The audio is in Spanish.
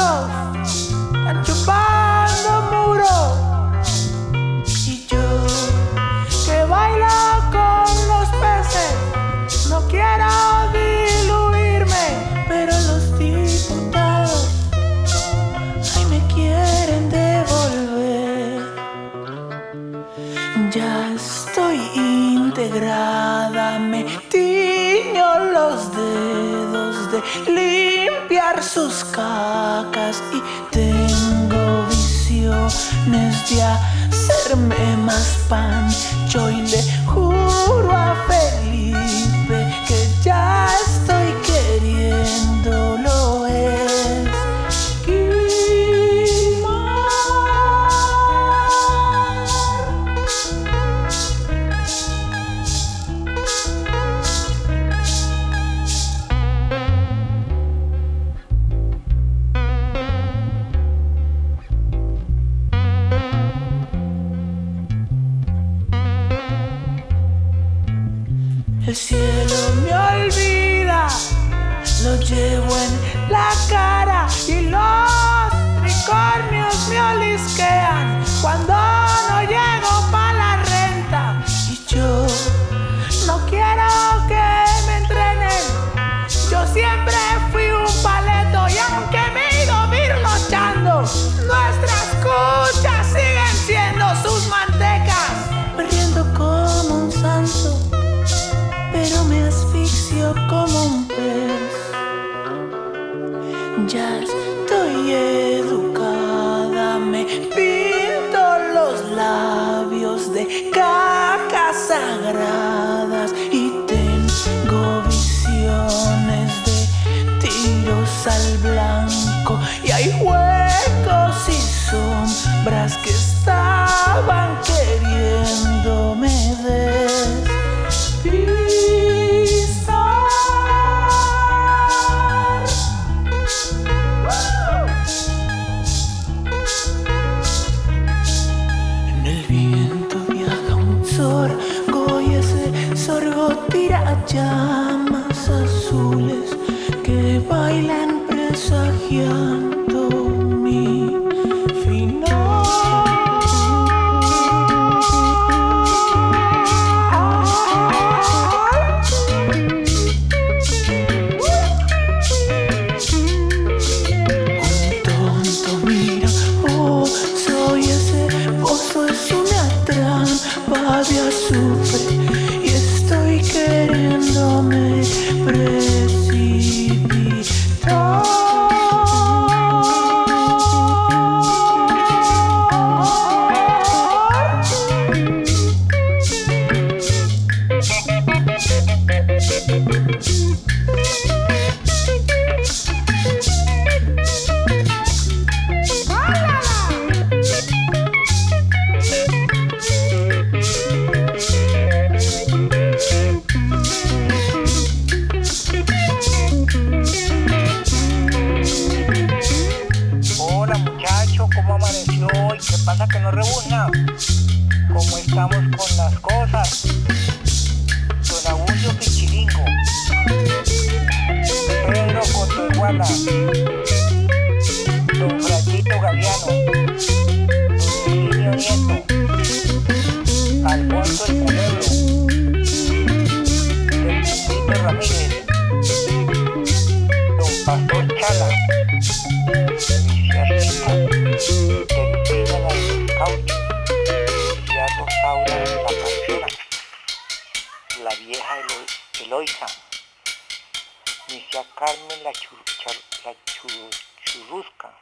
están chupando muro. Y yo que bailo con los peces, no quiero diluirme, pero los diputados me quieren devolver. Ya estoy integrada, me tiño los dedos de limpiar sus cacas y tengo visiones de hacerme más pancho y le juro a Felipe El cielo me olvida, lo llevo en la cara y los Ya estoy educada, me pinto los labios de cacas sagradas y tengo visiones de tiros al blanco y hay huecos y sombras que tidak jam pasa que no rebuzna? ¿Cómo estamos con las cosas? Don Abulio Pichilingo, Pedro Cotoiguala, Don Frayito Galeano, Don Virginio Nieto, Alfonso el Misia Carmen la, Chur- Char- la Chur- Churrusca,